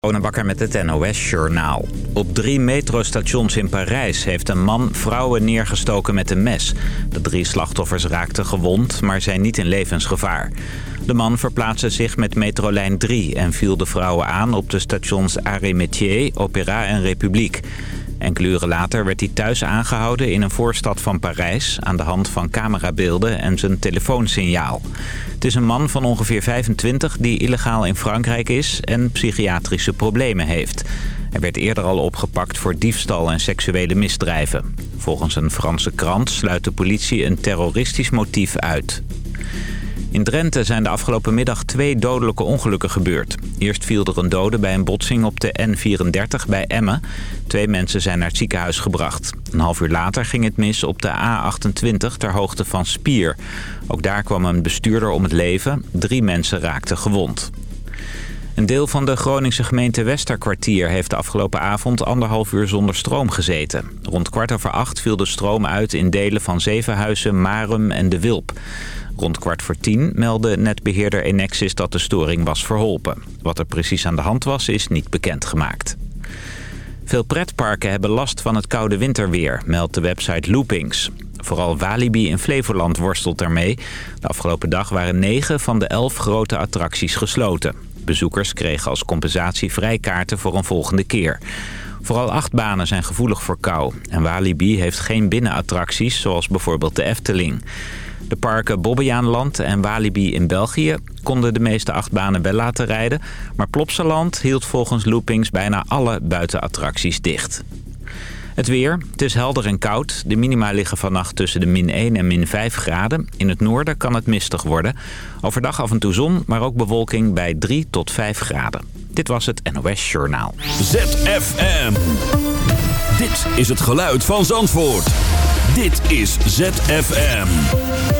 Bakker met het NOS-journaal. Op drie metrostations in Parijs heeft een man vrouwen neergestoken met een mes. De drie slachtoffers raakten gewond, maar zijn niet in levensgevaar. De man verplaatste zich met metrolijn 3 en viel de vrouwen aan op de stations Arrêt Métier, Opéra en République. Enkele uren later werd hij thuis aangehouden in een voorstad van Parijs... aan de hand van camerabeelden en zijn telefoonsignaal. Het is een man van ongeveer 25 die illegaal in Frankrijk is en psychiatrische problemen heeft. Hij werd eerder al opgepakt voor diefstal en seksuele misdrijven. Volgens een Franse krant sluit de politie een terroristisch motief uit. In Drenthe zijn de afgelopen middag twee dodelijke ongelukken gebeurd. Eerst viel er een dode bij een botsing op de N34 bij Emmen. Twee mensen zijn naar het ziekenhuis gebracht. Een half uur later ging het mis op de A28 ter hoogte van Spier. Ook daar kwam een bestuurder om het leven. Drie mensen raakten gewond. Een deel van de Groningse gemeente Westerkwartier heeft de afgelopen avond anderhalf uur zonder stroom gezeten. Rond kwart over acht viel de stroom uit in delen van Zevenhuizen, Marum en De Wilp. Rond kwart voor tien meldde netbeheerder Enexis dat de storing was verholpen. Wat er precies aan de hand was, is niet bekendgemaakt. Veel pretparken hebben last van het koude winterweer, meldt de website Loopings. Vooral Walibi in Flevoland worstelt ermee. De afgelopen dag waren negen van de elf grote attracties gesloten. Bezoekers kregen als compensatie vrijkaarten voor een volgende keer. Vooral achtbanen zijn gevoelig voor kou. En Walibi heeft geen binnenattracties, zoals bijvoorbeeld de Efteling. De parken Bobbejaanland en Walibi in België konden de meeste achtbanen wel laten rijden... maar Plopsaland hield volgens Loopings bijna alle buitenattracties dicht. Het weer. Het is helder en koud. De minima liggen vannacht tussen de min 1 en min 5 graden. In het noorden kan het mistig worden. Overdag af en toe zon, maar ook bewolking bij 3 tot 5 graden. Dit was het NOS Journaal. ZFM. Dit is het geluid van Zandvoort. Dit is ZFM.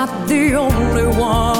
not the only one.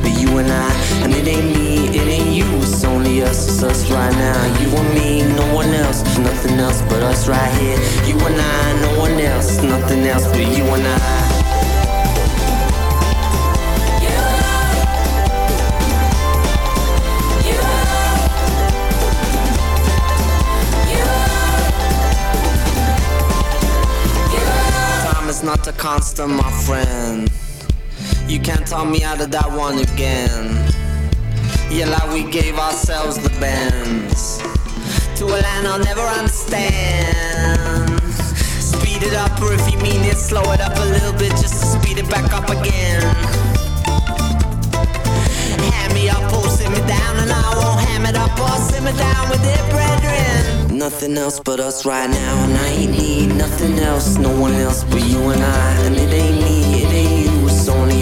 but you and I. And it ain't me, it ain't you, it's only us, it's us right now. You and me, no one else, nothing else but us right here. You and I, no one else, nothing else but you and I. Time is not a constant, my friend. You can't talk me out of that one again. Yeah, like we gave ourselves the bends to a land I'll never understand. Speed it up, or if you mean it, slow it up a little bit just to speed it back up again. Hand me up or sit me down, and I won't ham it up or sit me down with it, brethren. Nothing else but us right now, and I ain't need nothing else, no one else but you and I. And it ain't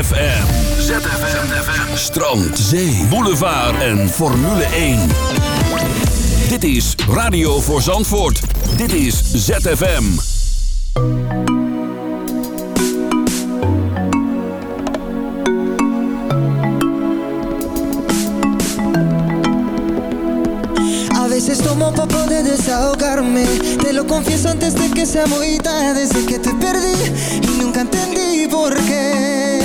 ZFM. ZFM. Strand, zee, boulevard en Formule 1. Dit is Radio voor Zandvoort. Dit is ZFM. A veces tomo pa' poder desahogarme Te lo confieso antes de que sea muy tarde Desde que te perdí y nunca entendí por qué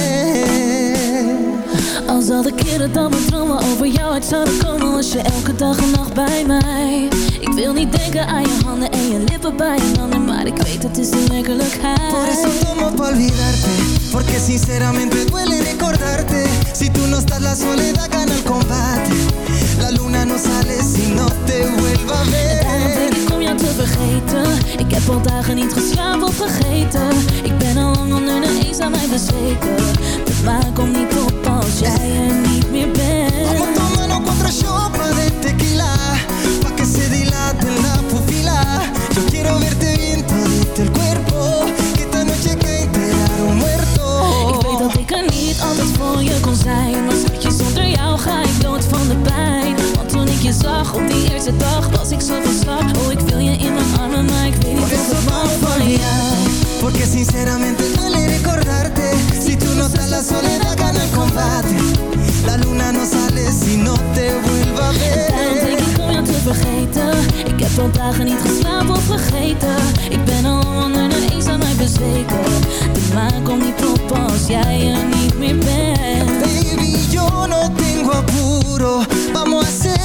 Als al de keren dat mijn dromen over jou uit zouden komen Was je elke dag en nacht bij mij. Ik wil niet denken aan je handen en je lippen bij een ander Maar ik weet het is de werkelijkheid. Por eso tomo pa' olvidarte Porque sinceramente duele recordarte. Si tú no estás la soledad gana el combate. La luna no sale si no te vuelva a ver. Te vergeten. Ik heb al dagen niet geslapen of vergeten. Ik ben al lang onder de eens aan mij bezweken. De maan komt niet op zag op die eerste dag Was ik zo van slag Oh, ik wil je in mijn armen Maar ik weet niet Por van jou. Porque sinceramente duele recordarte. Si tú no estás la soledad gana el combate. La luna no sale si no te vuelva a Daarom denk ver ik om jou te vergeten. Ik heb al dagen niet geslapen of vergeten. Ik ben al onder de eens aan mij bezweken. De maan komt niet op als jij er niet meer bent. Baby, yo no tengo apuro. Vamos a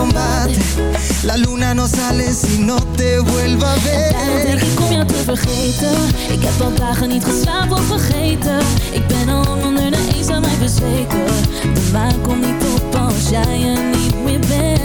combate. La luna no sale si no te vuelva a Daarom denk ver ik om jou te vergeten. Ik heb al dagen niet geslapen of vergeten. Ik ben al onder de mij bezweken. De maan komt niet op als jij er niet meer bent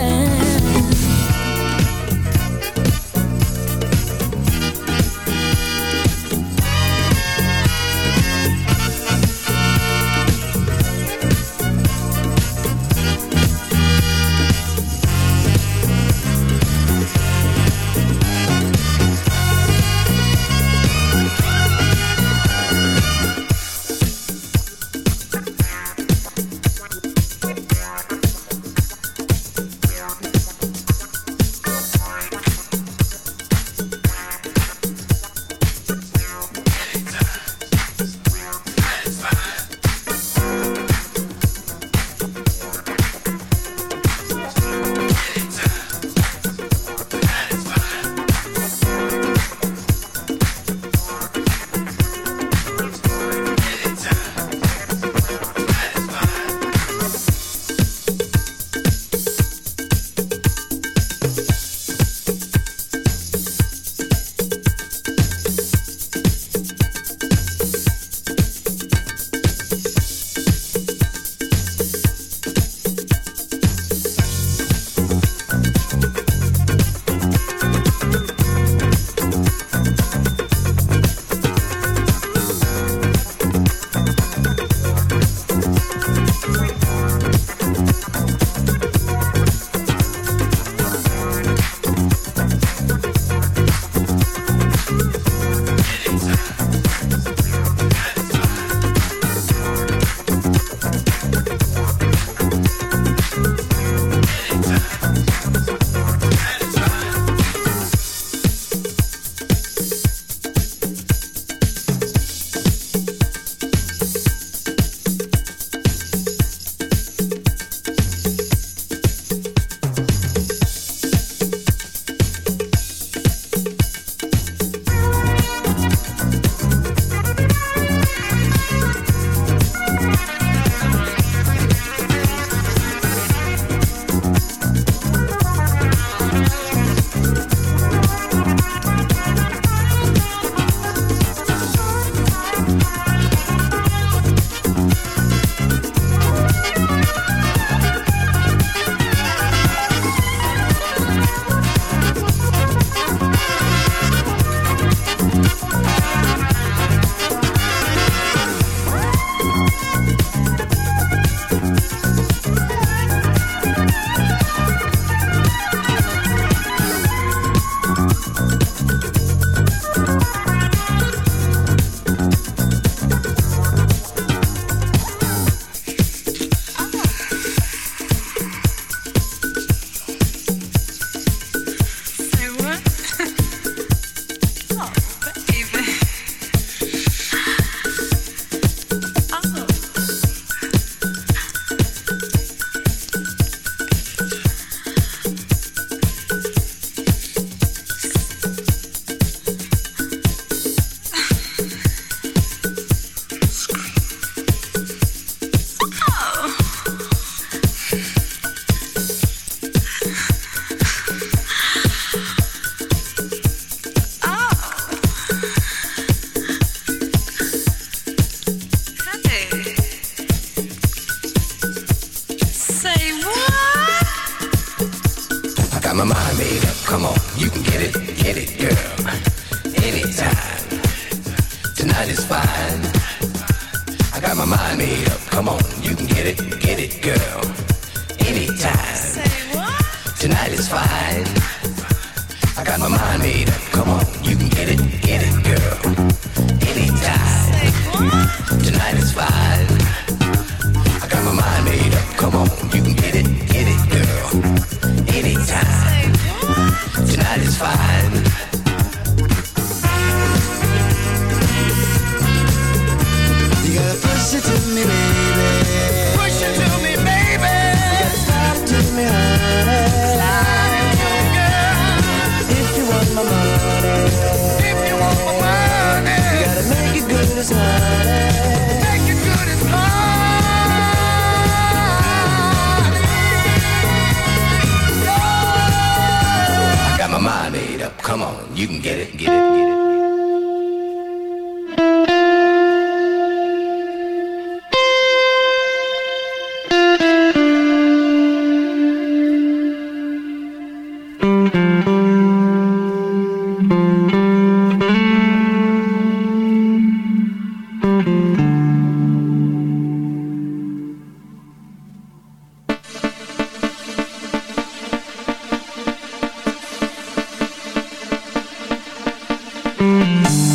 Mm-hmm.